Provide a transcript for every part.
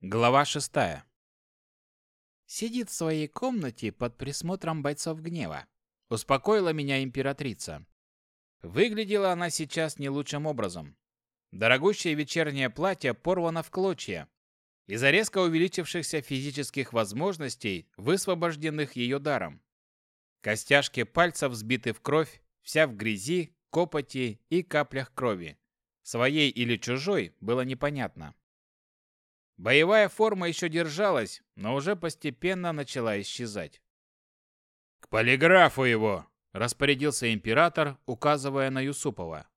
Глава шестая. Сидит в своей комнате под присмотром бойцов гнева. Успокоила меня императрица. Выглядела она сейчас не лучшим образом. Дорогущее вечернее платье порвано в клочья. Из-за резко увеличившихся физических возможностей, высвобожденных ее даром. Костяшки пальцев сбиты в кровь, вся в грязи, копоти и каплях крови. Своей или чужой было непонятно. Боевая форма еще держалась, но уже постепенно начала исчезать. «К полиграфу его!» – распорядился император, указывая на Юсупова.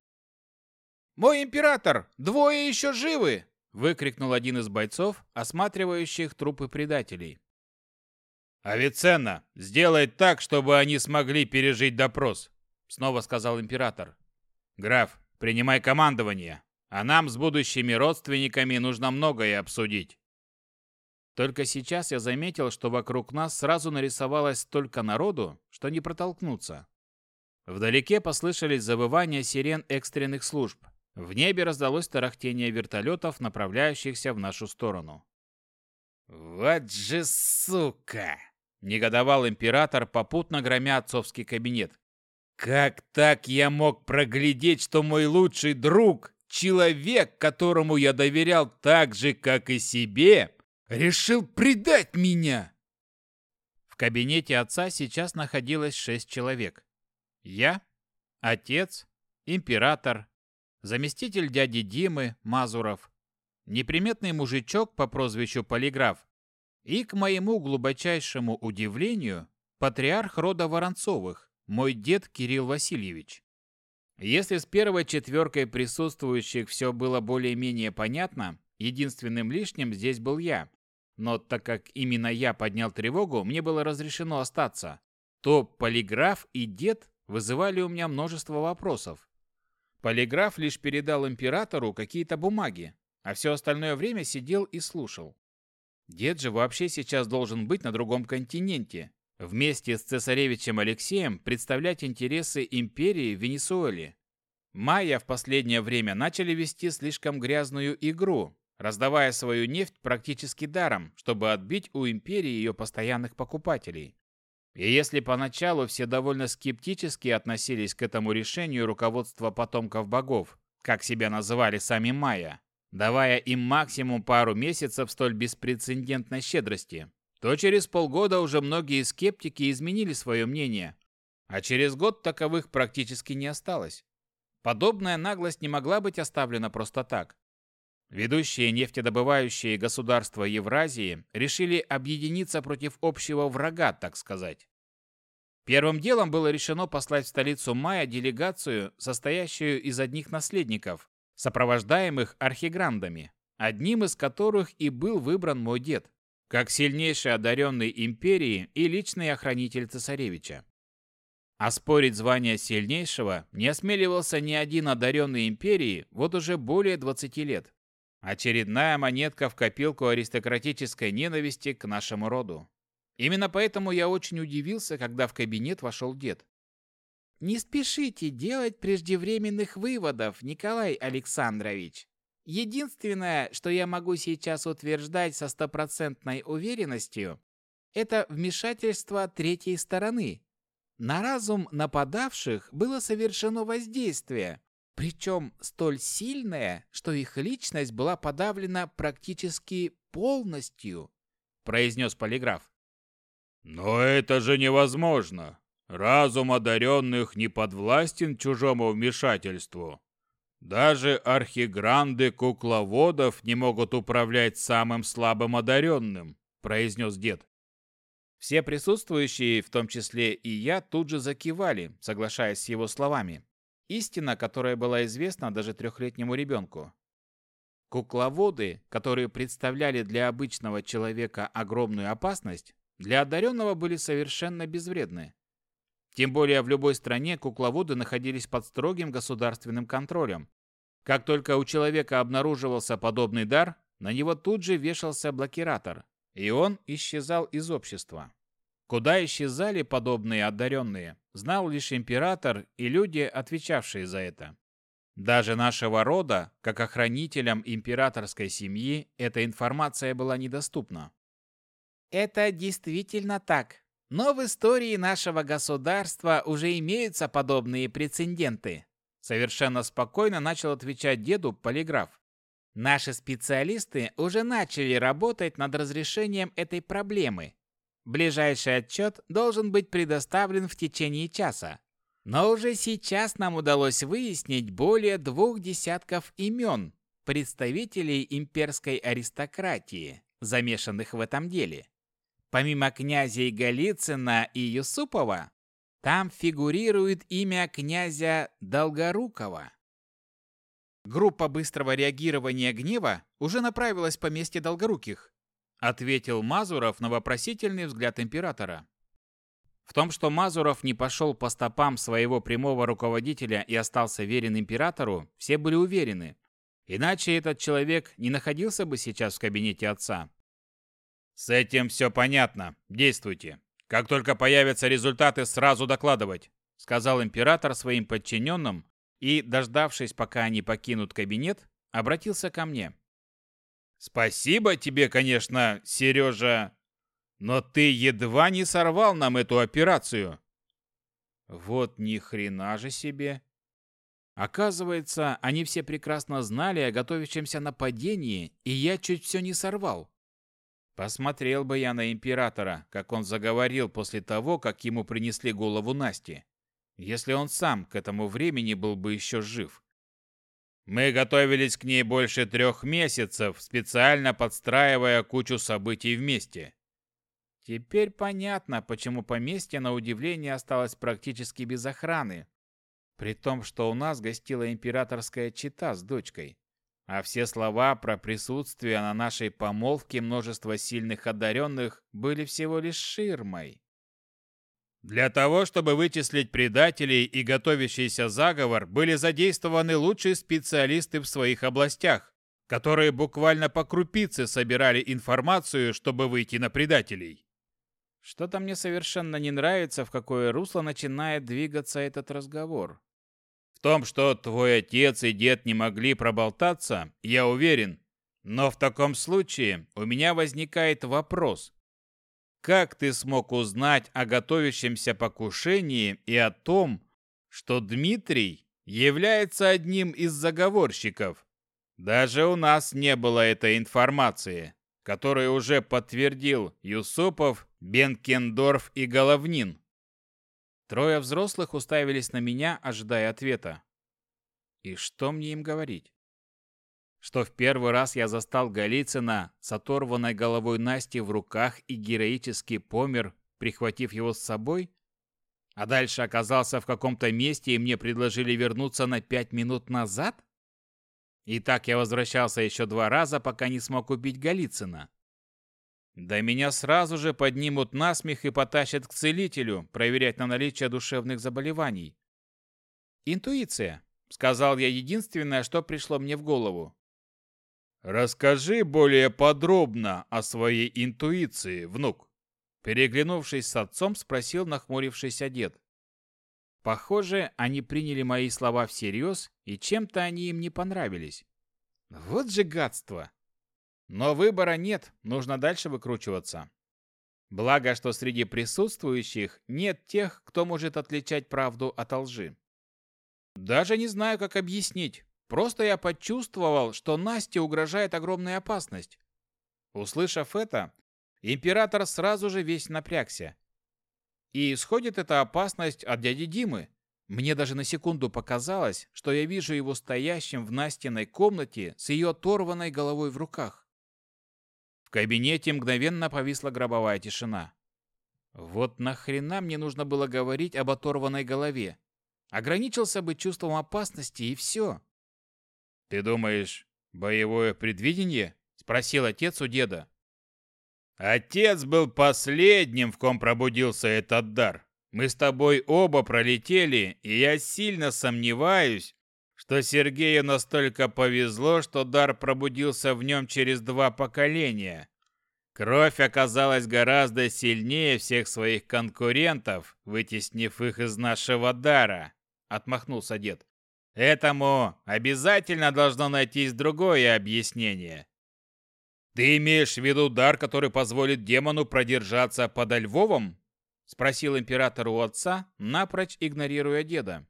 «Мой император! Двое еще живы!» – выкрикнул один из бойцов, осматривающих трупы предателей. «Авиценна, сделай так, чтобы они смогли пережить допрос!» – снова сказал император. «Граф, принимай командование!» а нам с будущими родственниками нужно многое обсудить. Только сейчас я заметил, что вокруг нас сразу нарисовалось столько народу, что не протолкнуться. Вдалеке послышались завывания сирен экстренных служб. В небе раздалось тарахтение вертолетов, направляющихся в нашу сторону. «Вот же сука!» – негодовал император, попутно громя отцовский кабинет. «Как так я мог проглядеть, что мой лучший друг Человек, которому я доверял так же, как и себе, решил предать меня. В кабинете отца сейчас находилось шесть человек. Я, отец, император, заместитель дяди Димы, Мазуров, неприметный мужичок по прозвищу Полиграф и, к моему глубочайшему удивлению, патриарх рода Воронцовых, мой дед Кирилл Васильевич. Если с первой четверкой присутствующих все было более-менее понятно, единственным лишним здесь был я. Но так как именно я поднял тревогу, мне было разрешено остаться. То полиграф и дед вызывали у меня множество вопросов. Полиграф лишь передал императору какие-то бумаги, а все остальное время сидел и слушал. Дед же вообще сейчас должен быть на другом континенте, вместе с цесаревичем Алексеем представлять интересы империи в Венесуэле. Майя в последнее время начали вести слишком грязную игру, раздавая свою нефть практически даром, чтобы отбить у империи ее постоянных покупателей. И если поначалу все довольно скептически относились к этому решению руководства потомков богов, как себя называли сами майя, давая им максимум пару месяцев столь беспрецедентной щедрости, то через полгода уже многие скептики изменили свое мнение, а через год таковых практически не осталось. Подобная наглость не могла быть оставлена просто так. Ведущие нефтедобывающие государства Евразии решили объединиться против общего врага, так сказать. Первым делом было решено послать в столицу Майя делегацию, состоящую из одних наследников, сопровождаемых архиграндами, одним из которых и был выбран мой дед как сильнейший одаренный империи и личный охранитель цесаревича. А Оспорить звание сильнейшего не осмеливался ни один одаренный империи вот уже более 20 лет. Очередная монетка в копилку аристократической ненависти к нашему роду. Именно поэтому я очень удивился, когда в кабинет вошел дед. «Не спешите делать преждевременных выводов, Николай Александрович», Единственное, что я могу сейчас утверждать со стопроцентной уверенностью, это вмешательство третьей стороны. На разум нападавших было совершено воздействие, причем столь сильное, что их личность была подавлена практически полностью, произнес полиграф. Но это же невозможно. Разум одаренных не подвластен чужому вмешательству, даже архигранды кукловодов не могут управлять самым слабым одаренным», – произнес дед. Все присутствующие, в том числе и я, тут же закивали, соглашаясь с его словами. Истина, которая была известна даже трехлетнему ребенку. Кукловоды, которые представляли для обычного человека огромную опасность, для одаренного были совершенно безвредны. Тем более в любой стране кукловоды находились под строгим государственным контролем. Как только у человека обнаруживался подобный дар, на него тут же вешался блокиратор, и он исчезал из общества. Куда исчезали подобные одаренные, знал лишь император и люди, отвечавшие за это. Даже нашего рода, как охранителям императорской семьи, эта информация была недоступна. «Это действительно так», но в истории нашего государства уже имеются подобные прецеденты. Совершенно спокойно начал отвечать деду полиграф. Наши специалисты уже начали работать над разрешением этой проблемы. Ближайший отчет должен быть предоставлен в течение часа. Но уже сейчас нам удалось выяснить более двух десятков имен представителей имперской аристократии, замешанных в этом деле. Помимо князей Голицына и Юсупова, там фигурирует имя князя Долгорукова. Группа быстрого реагирования гнева уже направилась по месте Долгоруких, ответил Мазуров на вопросительный взгляд императора. В том, что Мазуров не пошел по стопам своего прямого руководителя и остался верен императору, все были уверены. Иначе этот человек не находился бы сейчас в кабинете отца. С этим все понятно. Действуйте. Как только появятся результаты, сразу докладывать, сказал император своим подчиненным и, дождавшись, пока они покинут кабинет, обратился ко мне. Спасибо тебе, конечно, Сережа, но ты едва не сорвал нам эту операцию. Вот ни хрена же себе. Оказывается, они все прекрасно знали о готовящемся нападении, и я чуть все не сорвал. Посмотрел бы я на императора, как он заговорил после того, как ему принесли голову Насти, если он сам к этому времени был бы еще жив. Мы готовились к ней больше трех месяцев, специально подстраивая кучу событий вместе. Теперь понятно, почему поместье на удивление осталось практически без охраны, при том, что у нас гостила императорская чита с дочкой а все слова про присутствие на нашей помолвке множества сильных одаренных были всего лишь ширмой. Для того, чтобы вычислить предателей и готовящийся заговор, были задействованы лучшие специалисты в своих областях, которые буквально по крупице собирали информацию, чтобы выйти на предателей. Что-то мне совершенно не нравится, в какое русло начинает двигаться этот разговор том, что твой отец и дед не могли проболтаться, я уверен. Но в таком случае у меня возникает вопрос. Как ты смог узнать о готовящемся покушении и о том, что Дмитрий является одним из заговорщиков? Даже у нас не было этой информации, которую уже подтвердил Юсупов, Бенкендорф и Головнин. Трое взрослых уставились на меня, ожидая ответа. И что мне им говорить? Что в первый раз я застал Голицына с оторванной головой Насти в руках и героически помер, прихватив его с собой? А дальше оказался в каком-то месте, и мне предложили вернуться на пять минут назад? И так я возвращался еще два раза, пока не смог убить Голицына. Да меня сразу же поднимут насмех и потащат к целителю, проверять на наличие душевных заболеваний. Интуиция, сказал я единственное, что пришло мне в голову. Расскажи более подробно о своей интуиции, внук, переглянувшись с отцом, спросил нахмурившийся дед. Похоже, они приняли мои слова всерьез, и чем-то они им не понравились. Вот же гадство. Но выбора нет, нужно дальше выкручиваться. Благо, что среди присутствующих нет тех, кто может отличать правду от лжи. Даже не знаю, как объяснить. Просто я почувствовал, что Насте угрожает огромная опасность. Услышав это, император сразу же весь напрягся. И исходит эта опасность от дяди Димы. Мне даже на секунду показалось, что я вижу его стоящим в Настиной комнате с ее оторванной головой в руках кабинете мгновенно повисла гробовая тишина. Вот нахрена мне нужно было говорить об оторванной голове? Ограничился бы чувством опасности и все. «Ты думаешь, боевое предвидение?» – спросил отец у деда. «Отец был последним, в ком пробудился этот дар. Мы с тобой оба пролетели, и я сильно сомневаюсь, что Сергею настолько повезло, что дар пробудился в нем через два поколения. Кровь оказалась гораздо сильнее всех своих конкурентов, вытеснив их из нашего дара, отмахнулся дед. Этому обязательно должно найтись другое объяснение. Ты имеешь в виду дар, который позволит демону продержаться подо Львовом? спросил император у отца, напрочь игнорируя деда.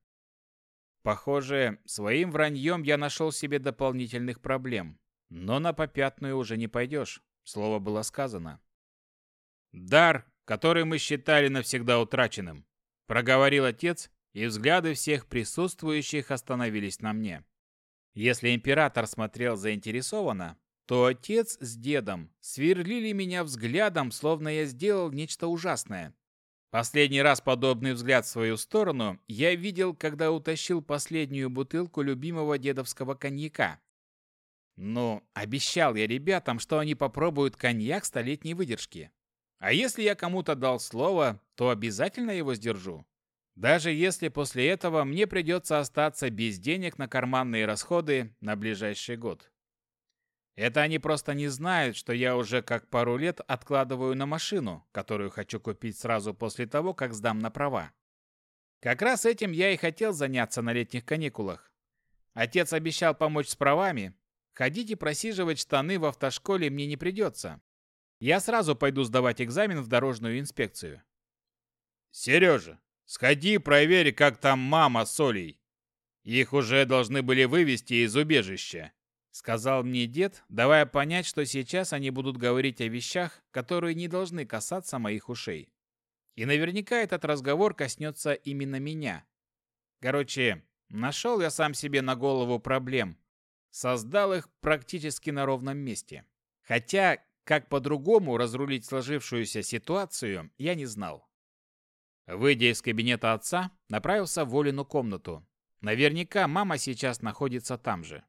Похоже, своим враньем я нашел себе дополнительных проблем. Но на попятную уже не пойдешь. Слово было сказано. «Дар, который мы считали навсегда утраченным», — проговорил отец, и взгляды всех присутствующих остановились на мне. Если император смотрел заинтересованно, то отец с дедом сверлили меня взглядом, словно я сделал нечто ужасное. Последний раз подобный взгляд в свою сторону я видел, когда утащил последнюю бутылку любимого дедовского коньяка. Ну, обещал я ребятам, что они попробуют коньяк столетней выдержки. А если я кому-то дал слово, то обязательно его сдержу. Даже если после этого мне придется остаться без денег на карманные расходы на ближайший год. Это они просто не знают, что я уже как пару лет откладываю на машину, которую хочу купить сразу после того, как сдам на права. Как раз этим я и хотел заняться на летних каникулах. Отец обещал помочь с правами. Ходить и просиживать штаны в автошколе мне не придется. Я сразу пойду сдавать экзамен в дорожную инспекцию. Сережа, сходи и проверь, как там мама с Олей. Их уже должны были вывести из убежища. Сказал мне дед, давая понять, что сейчас они будут говорить о вещах, которые не должны касаться моих ушей. И наверняка этот разговор коснется именно меня. Короче, нашел я сам себе на голову проблем. Создал их практически на ровном месте. Хотя, как по-другому разрулить сложившуюся ситуацию, я не знал. Выйдя из кабинета отца, направился в Волину комнату. Наверняка мама сейчас находится там же.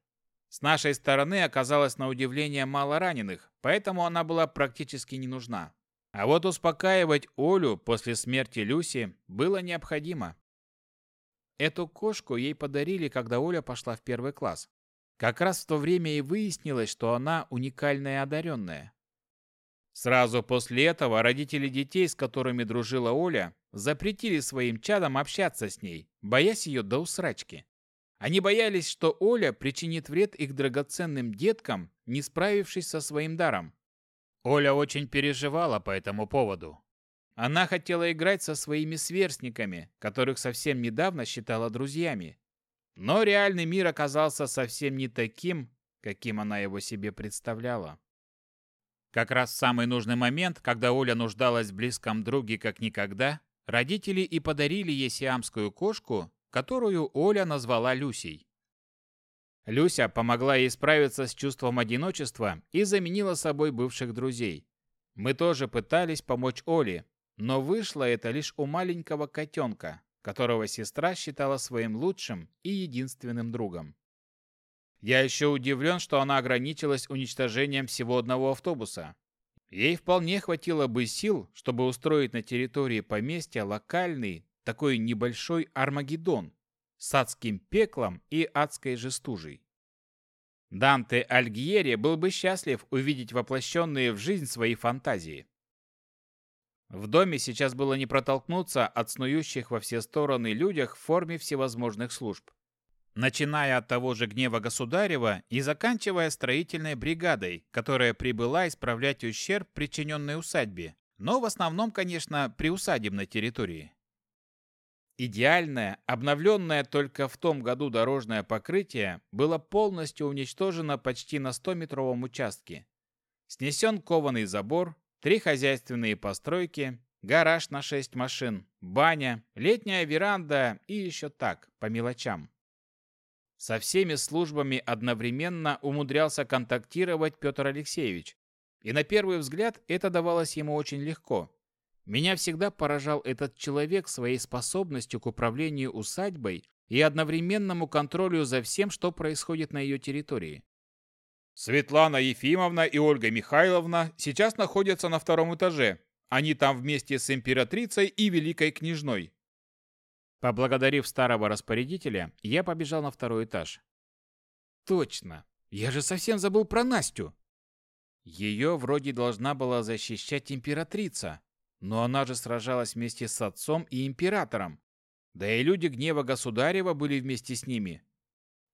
С нашей стороны оказалось на удивление мало раненых, поэтому она была практически не нужна. А вот успокаивать Олю после смерти Люси было необходимо. Эту кошку ей подарили, когда Оля пошла в первый класс. Как раз в то время и выяснилось, что она уникальная и одаренная. Сразу после этого родители детей, с которыми дружила Оля, запретили своим чадам общаться с ней, боясь ее до усрачки. Они боялись, что Оля причинит вред их драгоценным деткам, не справившись со своим даром. Оля очень переживала по этому поводу. Она хотела играть со своими сверстниками, которых совсем недавно считала друзьями. Но реальный мир оказался совсем не таким, каким она его себе представляла. Как раз в самый нужный момент, когда Оля нуждалась в близком друге как никогда, родители и подарили ей сиамскую кошку, которую Оля назвала Люсей. Люся помогла ей справиться с чувством одиночества и заменила собой бывших друзей. Мы тоже пытались помочь Оле, но вышло это лишь у маленького котенка, которого сестра считала своим лучшим и единственным другом. Я еще удивлен, что она ограничилась уничтожением всего одного автобуса. Ей вполне хватило бы сил, чтобы устроить на территории поместья локальный, такой небольшой Армагеддон с адским пеклом и адской жестужей. Данте Альгьери был бы счастлив увидеть воплощенные в жизнь свои фантазии. В доме сейчас было не протолкнуться от снующих во все стороны людях в форме всевозможных служб. Начиная от того же гнева государева и заканчивая строительной бригадой, которая прибыла исправлять ущерб, причиненный усадьбе, но в основном, конечно, при усадебной территории. Идеальное, обновленное только в том году дорожное покрытие было полностью уничтожено почти на 100-метровом участке. Снесен кованый забор, три хозяйственные постройки, гараж на 6 машин, баня, летняя веранда и еще так, по мелочам. Со всеми службами одновременно умудрялся контактировать Петр Алексеевич, и на первый взгляд это давалось ему очень легко. Меня всегда поражал этот человек своей способностью к управлению усадьбой и одновременному контролю за всем, что происходит на ее территории. Светлана Ефимовна и Ольга Михайловна сейчас находятся на втором этаже. Они там вместе с императрицей и великой княжной. Поблагодарив старого распорядителя, я побежал на второй этаж. Точно. Я же совсем забыл про Настю. Ее вроде должна была защищать императрица но она же сражалась вместе с отцом и императором. Да и люди гнева государева были вместе с ними.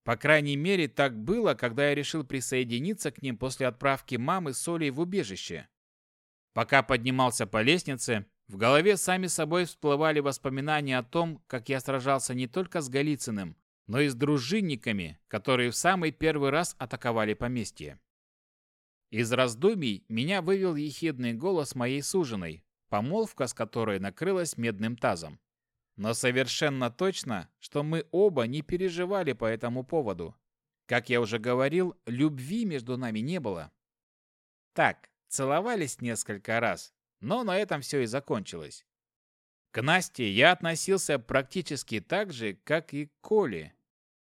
По крайней мере, так было, когда я решил присоединиться к ним после отправки мамы с Олей в убежище. Пока поднимался по лестнице, в голове сами собой всплывали воспоминания о том, как я сражался не только с Голицыным, но и с дружинниками, которые в самый первый раз атаковали поместье. Из раздумий меня вывел ехидный голос моей суженой, помолвка с которой накрылась медным тазом. Но совершенно точно, что мы оба не переживали по этому поводу. Как я уже говорил, любви между нами не было. Так, целовались несколько раз, но на этом все и закончилось. К Насте я относился практически так же, как и к Коле,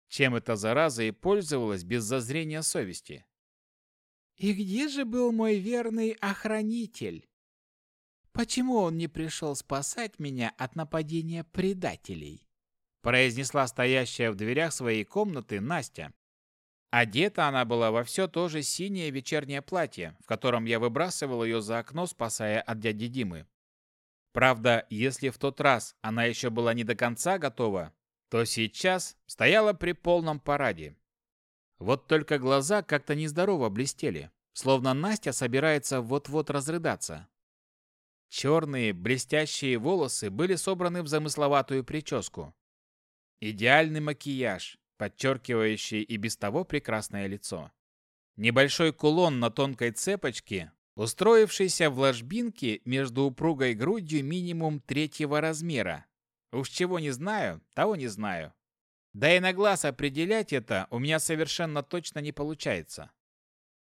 чем эта зараза и пользовалась без зазрения совести. «И где же был мой верный охранитель?» Почему он не пришел спасать меня от нападения предателей?» произнесла стоящая в дверях своей комнаты Настя. Одета она была во все то же синее вечернее платье, в котором я выбрасывал ее за окно, спасая от дяди Димы. Правда, если в тот раз она еще была не до конца готова, то сейчас стояла при полном параде. Вот только глаза как-то нездорово блестели, словно Настя собирается вот-вот разрыдаться. Черные блестящие волосы были собраны в замысловатую прическу. Идеальный макияж, подчеркивающий и без того прекрасное лицо. Небольшой кулон на тонкой цепочке, устроившийся в ложбинке между упругой грудью минимум третьего размера. Уж чего не знаю, того не знаю. Да и на глаз определять это у меня совершенно точно не получается.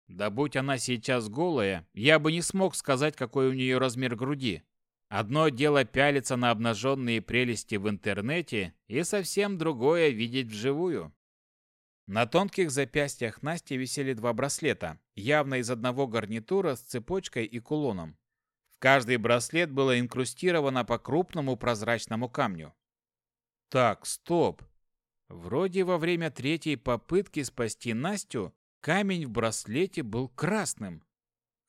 Да будь она сейчас голая, я бы не смог сказать, какой у нее размер груди. Одно дело пялиться на обнаженные прелести в интернете, и совсем другое видеть вживую. На тонких запястьях Насти висели два браслета, явно из одного гарнитура с цепочкой и кулоном. В каждый браслет было инкрустировано по крупному прозрачному камню. Так, стоп. Вроде во время третьей попытки спасти Настю Камень в браслете был красным.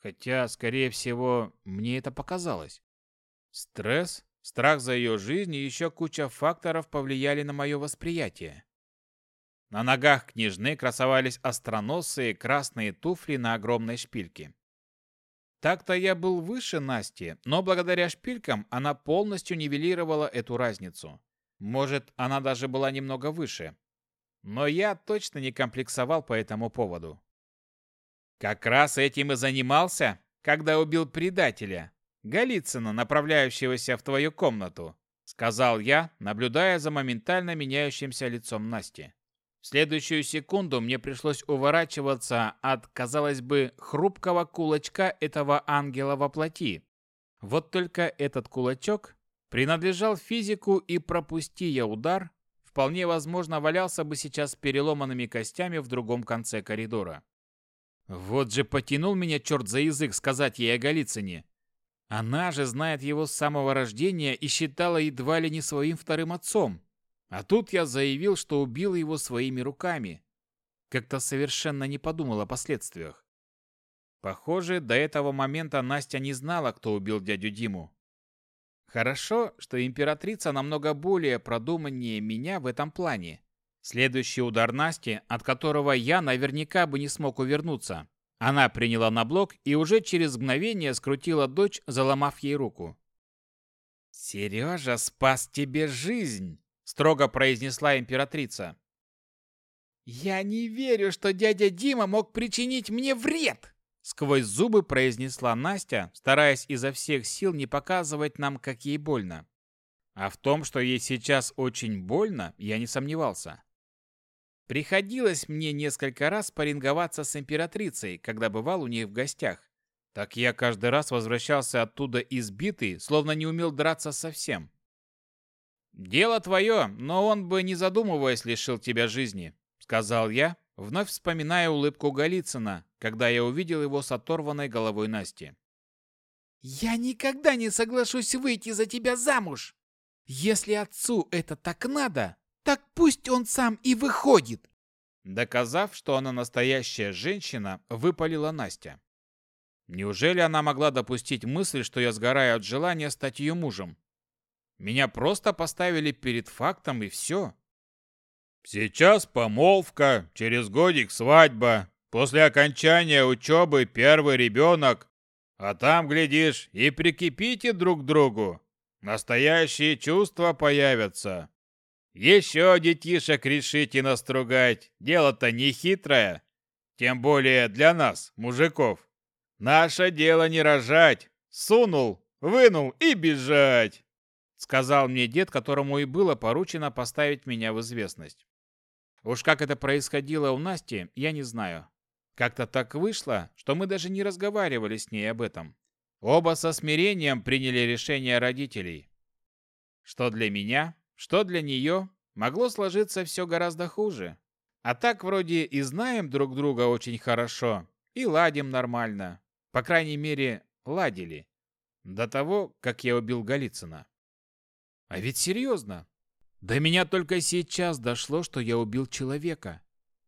Хотя, скорее всего, мне это показалось. Стресс, страх за ее жизнь и еще куча факторов повлияли на мое восприятие. На ногах княжны красовались остроносые красные туфли на огромной шпильке. Так-то я был выше Насти, но благодаря шпилькам она полностью нивелировала эту разницу. Может, она даже была немного выше но я точно не комплексовал по этому поводу. Как раз этим и занимался, когда убил предателя, Голицына, направляющегося в твою комнату, сказал я, наблюдая за моментально меняющимся лицом Насти. В следующую секунду мне пришлось уворачиваться от, казалось бы, хрупкого кулачка этого ангела во плоти. Вот только этот кулачок принадлежал физику, и пропусти я удар, вполне возможно валялся бы сейчас переломанными костями в другом конце коридора. Вот же потянул меня черт за язык сказать ей о Голицыне. Она же знает его с самого рождения и считала едва ли не своим вторым отцом. А тут я заявил, что убил его своими руками. Как-то совершенно не подумал о последствиях. Похоже, до этого момента Настя не знала, кто убил дядю Диму. Хорошо, что императрица намного более продуманнее меня в этом плане. Следующий удар Насти, от которого я наверняка бы не смог увернуться. Она приняла на блок и уже через мгновение скрутила дочь, заломав ей руку. «Сережа спас тебе жизнь!» – строго произнесла императрица. «Я не верю, что дядя Дима мог причинить мне вред!» Сквозь зубы произнесла Настя, стараясь изо всех сил не показывать нам, как ей больно. А в том, что ей сейчас очень больно, я не сомневался. Приходилось мне несколько раз паринговаться с императрицей, когда бывал у нее в гостях. Так я каждый раз возвращался оттуда избитый, словно не умел драться совсем. «Дело твое, но он бы, не задумываясь, лишил тебя жизни», — сказал я, вновь вспоминая улыбку Голицына, когда я увидел его с оторванной головой Насти. «Я никогда не соглашусь выйти за тебя замуж! Если отцу это так надо, так пусть он сам и выходит!» Доказав, что она настоящая женщина, выпалила Настя. Неужели она могла допустить мысль, что я сгораю от желания стать ее мужем? Меня просто поставили перед фактом и все. Сейчас помолвка, через годик свадьба, после окончания учебы первый ребенок, а там, глядишь, и прикипите друг к другу. Настоящие чувства появятся. Еще детишек решите настругать, дело-то не хитрое, тем более для нас, мужиков. Наше дело не рожать, сунул, вынул и бежать сказал мне дед, которому и было поручено поставить меня в известность. Уж как это происходило у Насти, я не знаю. Как-то так вышло, что мы даже не разговаривали с ней об этом. Оба со смирением приняли решение родителей. Что для меня, что для нее, могло сложиться все гораздо хуже. А так вроде и знаем друг друга очень хорошо, и ладим нормально. По крайней мере, ладили. До того, как я убил Голицына. А ведь серьезно, до меня только сейчас дошло, что я убил человека,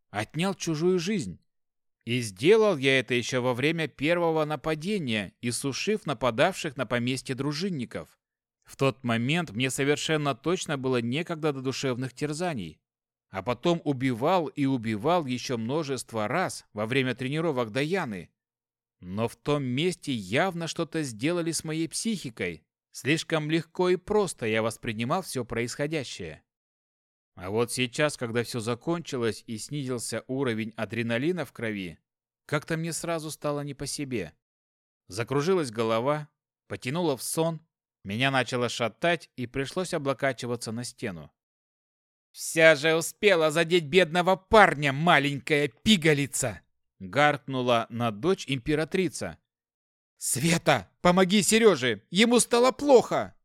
отнял чужую жизнь. И сделал я это еще во время первого нападения, иссушив нападавших на поместье дружинников. В тот момент мне совершенно точно было некогда до душевных терзаний. А потом убивал и убивал еще множество раз во время тренировок Даяны. Но в том месте явно что-то сделали с моей психикой, Слишком легко и просто я воспринимал все происходящее. А вот сейчас, когда все закончилось и снизился уровень адреналина в крови, как-то мне сразу стало не по себе. Закружилась голова, потянула в сон, меня начало шатать и пришлось облокачиваться на стену. «Вся же успела задеть бедного парня, маленькая пигалица!» гаркнула на дочь императрица, «Света, помоги Сереже! Ему стало плохо!»